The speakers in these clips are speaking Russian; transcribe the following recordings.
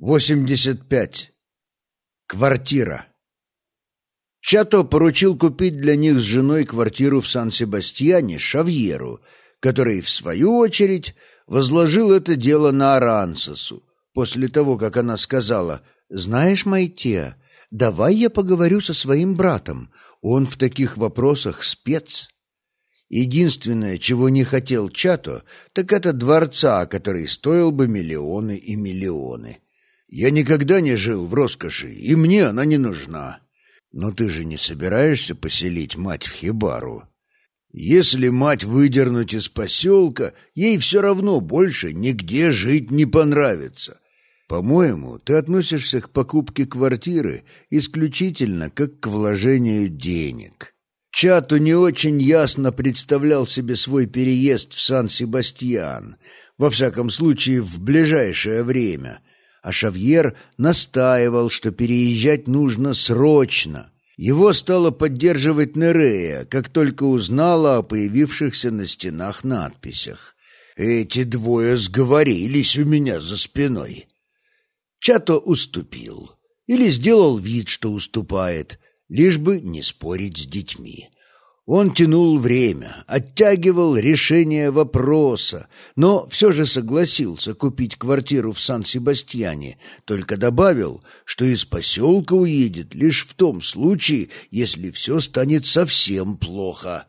85. Квартира. Чато поручил купить для них с женой квартиру в Сан-Себастьяне Шавьеру, который, в свою очередь, возложил это дело на Арансосу, после того, как она сказала «Знаешь, Майтеа, давай я поговорю со своим братом, он в таких вопросах спец». Единственное, чего не хотел Чато, так это дворца, который стоил бы миллионы и миллионы. Я никогда не жил в роскоши, и мне она не нужна. Но ты же не собираешься поселить мать в хибару? Если мать выдернуть из поселка, ей все равно больше нигде жить не понравится. По-моему, ты относишься к покупке квартиры исключительно как к вложению денег. Чату не очень ясно представлял себе свой переезд в Сан-Себастьян, во всяком случае в ближайшее время — а Шавьер настаивал, что переезжать нужно срочно. Его стало поддерживать Нерея, как только узнала о появившихся на стенах надписях. «Эти двое сговорились у меня за спиной». Чато уступил. Или сделал вид, что уступает, лишь бы не спорить с детьми. Он тянул время, оттягивал решение вопроса, но все же согласился купить квартиру в Сан-Себастьяне, только добавил, что из поселка уедет лишь в том случае, если все станет совсем плохо.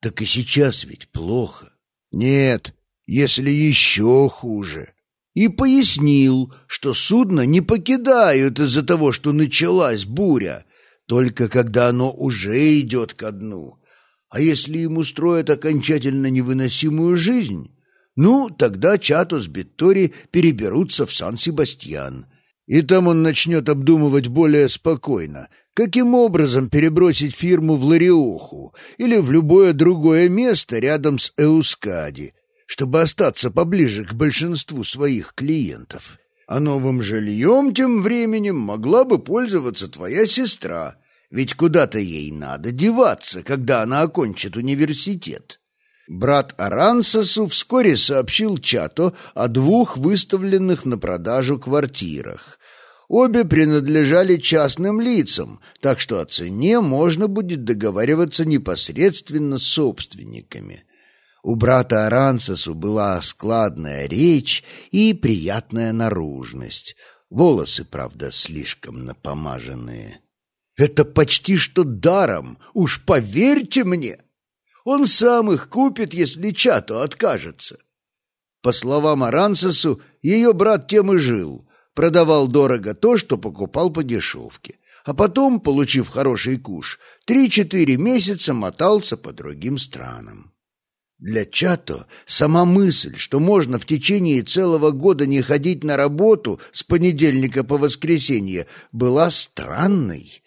Так и сейчас ведь плохо. Нет, если еще хуже. И пояснил, что судно не покидают из-за того, что началась буря, только когда оно уже идет ко дну. А если им устроят окончательно невыносимую жизнь, ну, тогда Чато с Биттори переберутся в Сан-Себастьян. И там он начнет обдумывать более спокойно, каким образом перебросить фирму в Ла-Риоху или в любое другое место рядом с Эускади, чтобы остаться поближе к большинству своих клиентов. А новым жильем тем временем могла бы пользоваться твоя сестра — ведь куда-то ей надо деваться, когда она окончит университет. Брат Арансасу вскоре сообщил Чато о двух выставленных на продажу квартирах. Обе принадлежали частным лицам, так что о цене можно будет договариваться непосредственно с собственниками. У брата Арансасу была складная речь и приятная наружность. Волосы, правда, слишком напомаженные. Это почти что даром, уж поверьте мне. Он сам их купит, если Чато откажется. По словам Арансесу, ее брат тем и жил. Продавал дорого то, что покупал по дешевке. А потом, получив хороший куш, три-четыре месяца мотался по другим странам. Для Чато сама мысль, что можно в течение целого года не ходить на работу с понедельника по воскресенье, была странной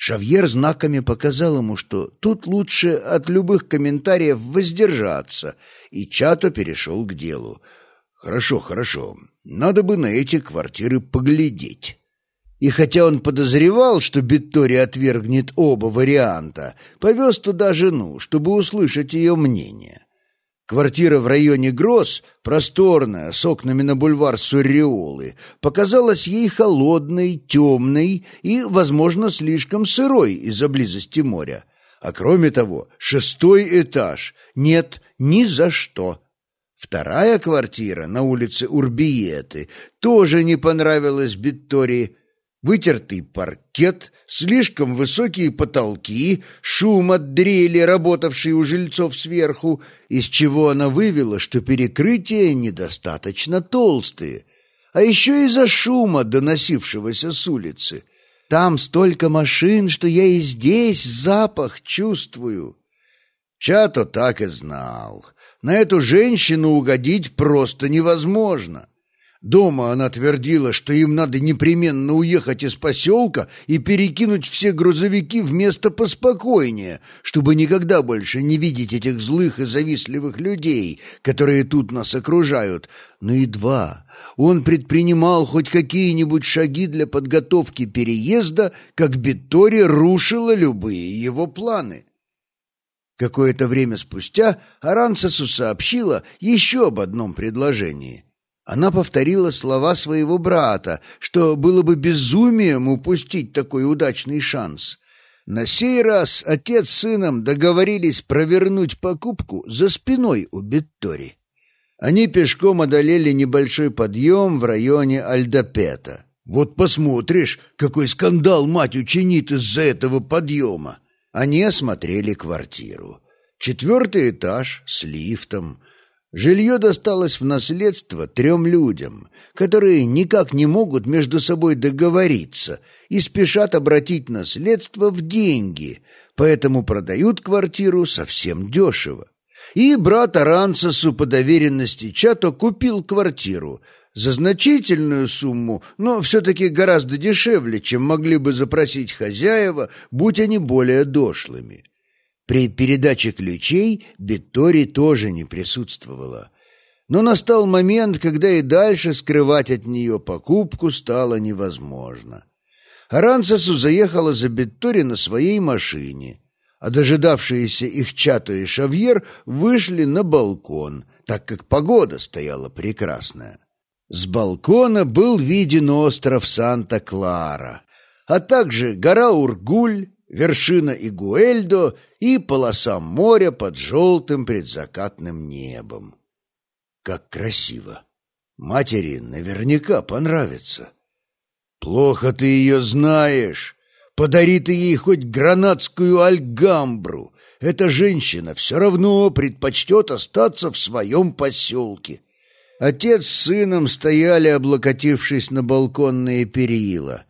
Шавьер знаками показал ему, что тут лучше от любых комментариев воздержаться, и Чато перешел к делу. «Хорошо, хорошо. Надо бы на эти квартиры поглядеть». И хотя он подозревал, что Биттори отвергнет оба варианта, повез туда жену, чтобы услышать ее мнение. Квартира в районе Грос, просторная, с окнами на бульвар Сурриолы, показалась ей холодной, темной и, возможно, слишком сырой из-за близости моря. А кроме того, шестой этаж. Нет, ни за что. Вторая квартира на улице Урбиеты тоже не понравилась Биттории, Вытертый паркет, слишком высокие потолки, шум от дрели, работавшей у жильцов сверху, из чего она вывела, что перекрытия недостаточно толстые, а еще из-за шума, доносившегося с улицы. Там столько машин, что я и здесь запах чувствую. Чато так и знал. На эту женщину угодить просто невозможно. Дома она твердила, что им надо непременно уехать из поселка и перекинуть все грузовики в место поспокойнее, чтобы никогда больше не видеть этих злых и завистливых людей, которые тут нас окружают. Но едва он предпринимал хоть какие-нибудь шаги для подготовки переезда, как Беттори рушила любые его планы. Какое-то время спустя Аранцесу сообщила еще об одном предложении — Она повторила слова своего брата, что было бы безумием упустить такой удачный шанс. На сей раз отец с сыном договорились провернуть покупку за спиной у Беттори. Они пешком одолели небольшой подъем в районе Альдопета. Вот посмотришь, какой скандал мать учинит из-за этого подъема. Они осмотрели квартиру. Четвертый этаж с лифтом. Жилье досталось в наследство трем людям, которые никак не могут между собой договориться и спешат обратить наследство в деньги, поэтому продают квартиру совсем дешево. И брат Аранцесу по доверенности Чато купил квартиру за значительную сумму, но все-таки гораздо дешевле, чем могли бы запросить хозяева, будь они более дошлыми. При передаче ключей Беттори тоже не присутствовала. Но настал момент, когда и дальше скрывать от нее покупку стало невозможно. Аранцесу заехала за Беттори на своей машине, а дожидавшиеся их Чато и Шавьер вышли на балкон, так как погода стояла прекрасная. С балкона был виден остров Санта-Клара, а также гора Ургуль, вершина Игуэльдо и полоса моря под желтым предзакатным небом. Как красиво! Матери наверняка понравится. Плохо ты ее знаешь. Подари ты ей хоть гранатскую альгамбру. Эта женщина все равно предпочтет остаться в своем поселке. Отец с сыном стояли, облокотившись на балконные перила.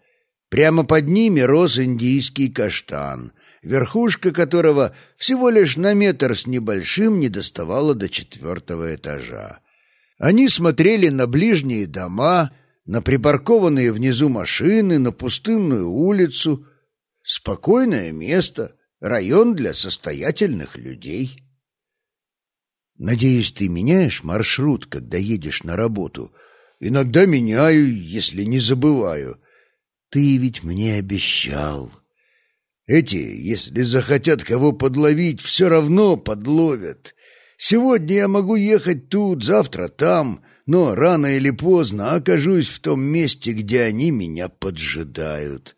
Прямо под ними рос индийский каштан, верхушка которого всего лишь на метр с небольшим не доставала до четвертого этажа. Они смотрели на ближние дома, на припаркованные внизу машины, на пустынную улицу. Спокойное место, район для состоятельных людей. «Надеюсь, ты меняешь маршрут, когда едешь на работу?» «Иногда меняю, если не забываю». Ты ведь мне обещал. Эти, если захотят кого подловить, все равно подловят. Сегодня я могу ехать тут, завтра там, но рано или поздно окажусь в том месте, где они меня поджидают.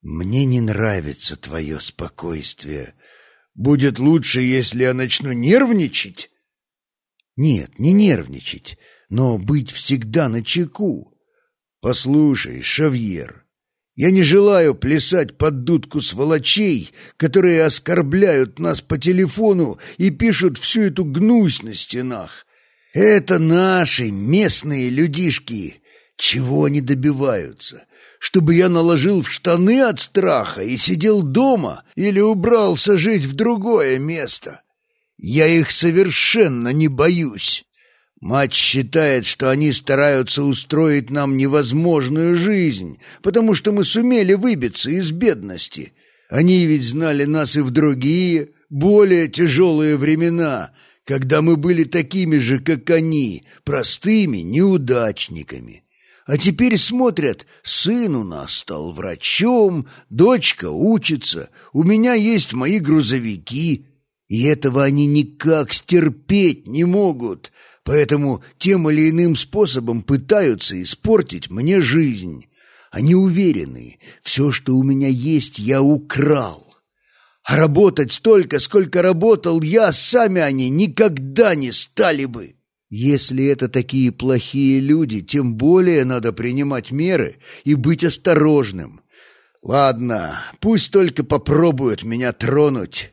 Мне не нравится твое спокойствие. Будет лучше, если я начну нервничать? Нет, не нервничать, но быть всегда на чеку. Послушай, Шавьер, я не желаю плясать под дудку сволочей, которые оскорбляют нас по телефону и пишут всю эту гнусь на стенах. Это наши местные людишки. Чего они добиваются? Чтобы я наложил в штаны от страха и сидел дома или убрался жить в другое место? Я их совершенно не боюсь. Мать считает, что они стараются устроить нам невозможную жизнь, потому что мы сумели выбиться из бедности. Они ведь знали нас и в другие, более тяжелые времена, когда мы были такими же, как они, простыми неудачниками. А теперь смотрят, сын у нас стал врачом, дочка учится, у меня есть мои грузовики, и этого они никак стерпеть не могут» поэтому тем или иным способом пытаются испортить мне жизнь. Они уверены, все, что у меня есть, я украл. А работать столько, сколько работал я, сами они никогда не стали бы. Если это такие плохие люди, тем более надо принимать меры и быть осторожным. Ладно, пусть только попробуют меня тронуть.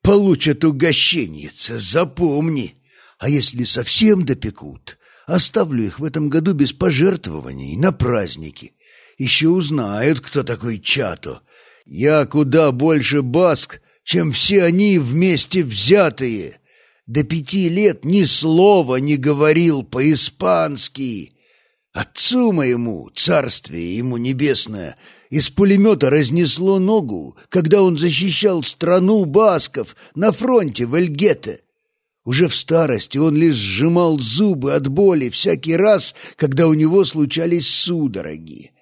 Получат угощенница, запомни. А если совсем допекут, оставлю их в этом году без пожертвований на праздники. Еще узнают, кто такой Чато. Я куда больше баск, чем все они вместе взятые. До пяти лет ни слова не говорил по-испански. Отцу моему, царствие ему небесное, из пулемета разнесло ногу, когда он защищал страну басков на фронте в Эльгете. Уже в старости он лишь сжимал зубы от боли всякий раз, когда у него случались судороги.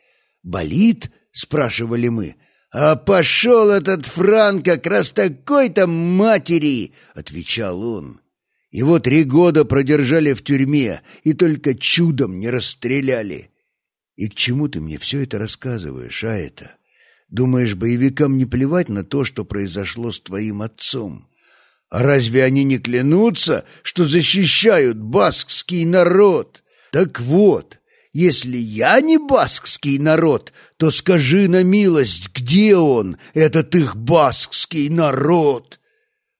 «Болит?» — спрашивали мы. «А пошел этот Франк как раз такой-то матери!» — отвечал он. Его три года продержали в тюрьме и только чудом не расстреляли. И к чему ты мне все это рассказываешь, а это? Думаешь, боевикам не плевать на то, что произошло с твоим отцом? Разве они не клянутся, что защищают баскский народ? Так вот, если я не баскский народ, то скажи на милость, где он, этот их баскский народ?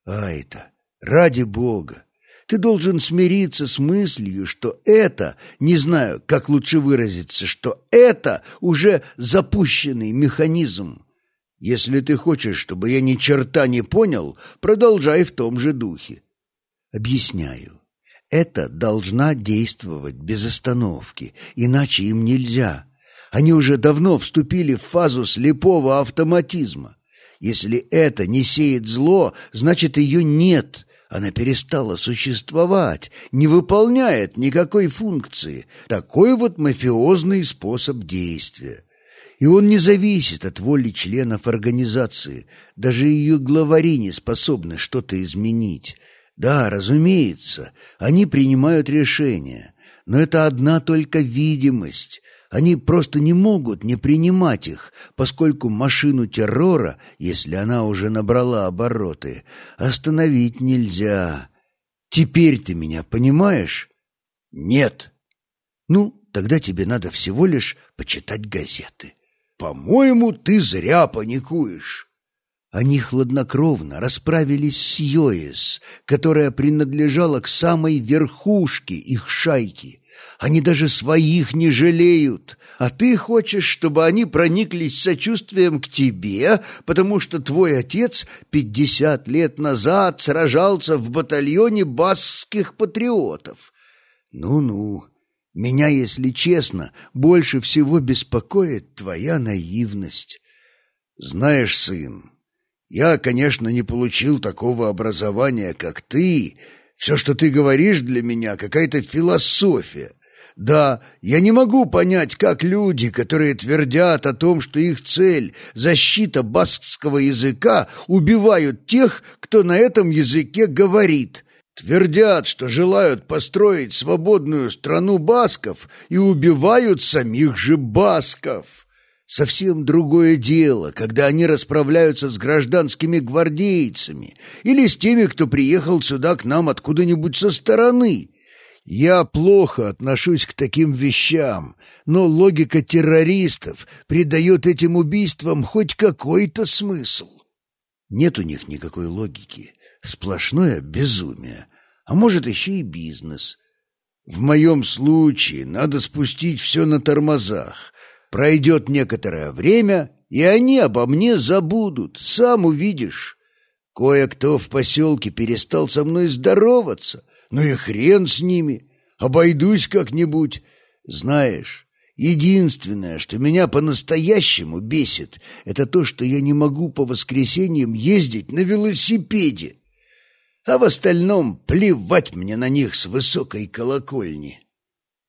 А это, ради бога, ты должен смириться с мыслью, что это, не знаю, как лучше выразиться, что это уже запущенный механизм. Если ты хочешь, чтобы я ни черта не понял, продолжай в том же духе. Объясняю. Это должна действовать без остановки, иначе им нельзя. Они уже давно вступили в фазу слепого автоматизма. Если это не сеет зло, значит ее нет – она перестала существовать, не выполняет никакой функции. Такой вот мафиозный способ действия. И он не зависит от воли членов организации. Даже ее главари не способны что-то изменить. Да, разумеется, они принимают решения, но это одна только видимость. Они просто не могут не принимать их, поскольку машину террора, если она уже набрала обороты, остановить нельзя. Теперь ты меня понимаешь? Нет. Ну, тогда тебе надо всего лишь почитать газеты. По-моему, ты зря паникуешь. Они хладнокровно расправились с Йоэс, которая принадлежала к самой верхушке их шайки — они даже своих не жалеют, а ты хочешь, чтобы они прониклись сочувствием к тебе, потому что твой отец пятьдесят лет назад сражался в батальоне баскских патриотов. Ну-ну, меня, если честно, больше всего беспокоит твоя наивность. Знаешь, сын, я, конечно, не получил такого образования, как ты, все, что ты говоришь для меня, какая-то философия. Да, я не могу понять, как люди, которые твердят о том, что их цель — защита баскского языка, убивают тех, кто на этом языке говорит. Твердят, что желают построить свободную страну басков и убивают самих же басков. Совсем другое дело, когда они расправляются с гражданскими гвардейцами или с теми, кто приехал сюда к нам откуда-нибудь со стороны. Я плохо отношусь к таким вещам, но логика террористов придает этим убийствам хоть какой-то смысл. Нет у них никакой логики, сплошное безумие, а может еще и бизнес. В моем случае надо спустить все на тормозах. Пройдет некоторое время, и они обо мне забудут, сам увидишь. Кое-кто в поселке перестал со мной здороваться — ну и хрен с ними, обойдусь как-нибудь. Знаешь, единственное, что меня по-настоящему бесит, это то, что я не могу по воскресеньям ездить на велосипеде. А в остальном плевать мне на них с высокой колокольни.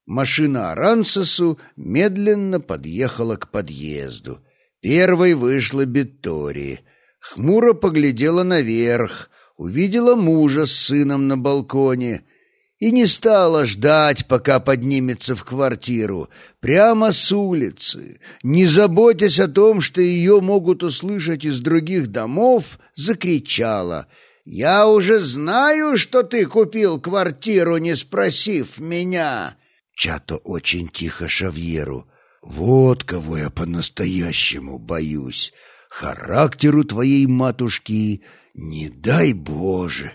Машина Арансосу медленно подъехала к подъезду. Первой вышла Беттори. Хмуро поглядела наверх, увидела мужа с сыном на балконе и не стала ждать, пока поднимется в квартиру, прямо с улицы, не заботясь о том, что ее могут услышать из других домов, закричала «Я уже знаю, что ты купил квартиру, не спросив меня!» Чато очень тихо Шавьеру «Вот кого я по-настоящему боюсь! Характеру твоей матушки не дай Боже!»